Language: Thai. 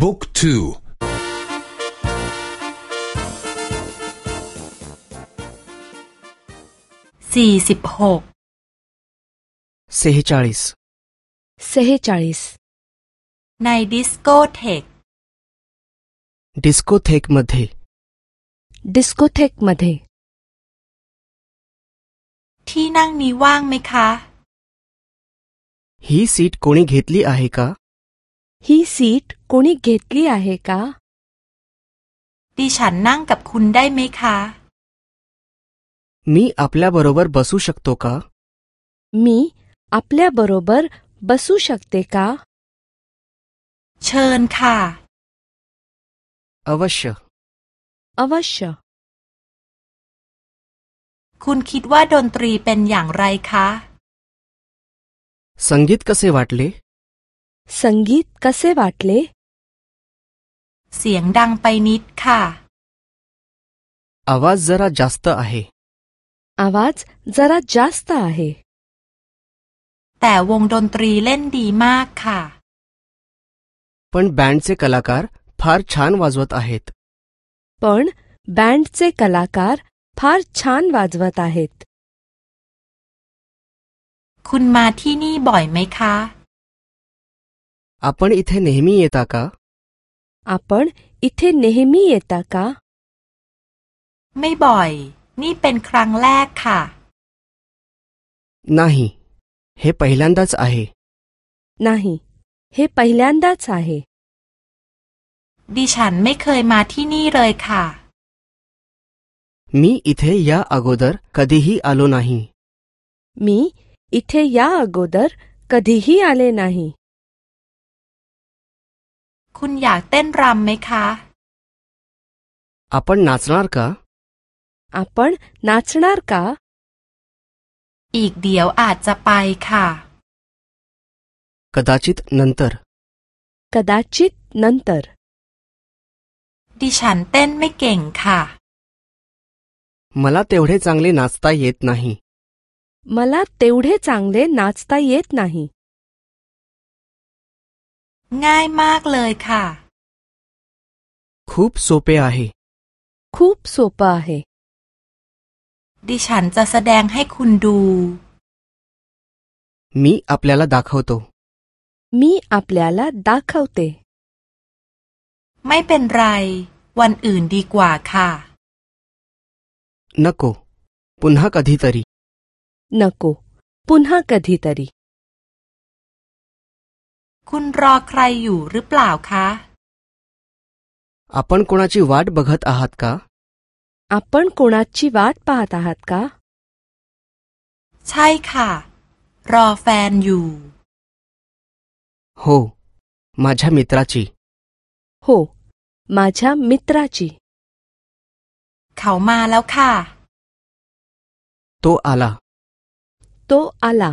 บุ๊กทูสี่สิบหกเซฮิจาริสเซฮิจาริสในดิสโกเทกดิสโกเทกมัธยดิสโกเทกมัธยที่นั่งนี้ว่างไหมคะฮีซีดโคนิกी घ ตลีอาเฮกา ही सीट कोणी घेतली आहे का ดิฉันนั่งกับคุณได้ไหมคะ मी आपल्याबरोबर बसू शकतो का मी आपल्याबरोबर बसू शकते का เชิญค่ะ अवश्य अवश्य คุณคิดว่าดนตรีเป็นอย่างไรคะ संगीत कसे वाटले संगीत कसे वाटले เสียงดังไปนิดค่ะ आवाज जरा जास्त आहे आवाज जरा जास्त आहे แต่วงดนตรีเล่นดีมากค่ะ पण बँडचे कलाकार फार छान वाजवत आहेत पण बँडचे कलाकार फार छान वाजवत आहेत คุณมาที่นี่บ่อยไหมคะ आपण इथे नेहमी येता का आपण इथे नेहमी येता का मी बॉय नी पेन लॅक का नाही हे पहिल्यांदाच आहे नाही हे पहिल्यांदाच आहे छान मी खय मा थी नी रय ดิฉันไม่เคยมาที่นี่เลยค่ะ मी इथे या अगोदर कधीही आलो नाही मी इथे या अगोदर कधीही आले नाही คุณอยากเต้นรำไหมคะ आपण नाचणार का आपण नाचणार का एक อีกเดี๋ยวอาจจะไปค่ะ कदाचित नंतर कदाचित नंतर ดิฉันเต้นไม่เก่งค่ะ मला तेवढे चांगले नाचता येत नाही मला तेवढे चांगले नाचता येत नाही ง่ายมากเลยค่ะ คูปโซเปอาเฮคูปโซเปาเฮดิฉันจะแสดงให้คุณดู มีอัปเลลาดักเข้าตัวมีอัปเลลาดักเข้าเตไม่เป็นไร วันอื่นดีกว่าค่ะนักโกปุณหะกอธิตรีนักโกปุณหะกอธิตรีคุณรอใครอยู่หรือเปล่าคะอาปนโคนาชีวาดบักัดอาหัตคะอาปนโคนาชีวาดปาหัตาหัตคะใช่ค่ะ รอแฟนอยู่โฮมาจามิตราชีโฮมาจามิตราชีเขามาแล้วค่ะ โตอาลาโตอาลา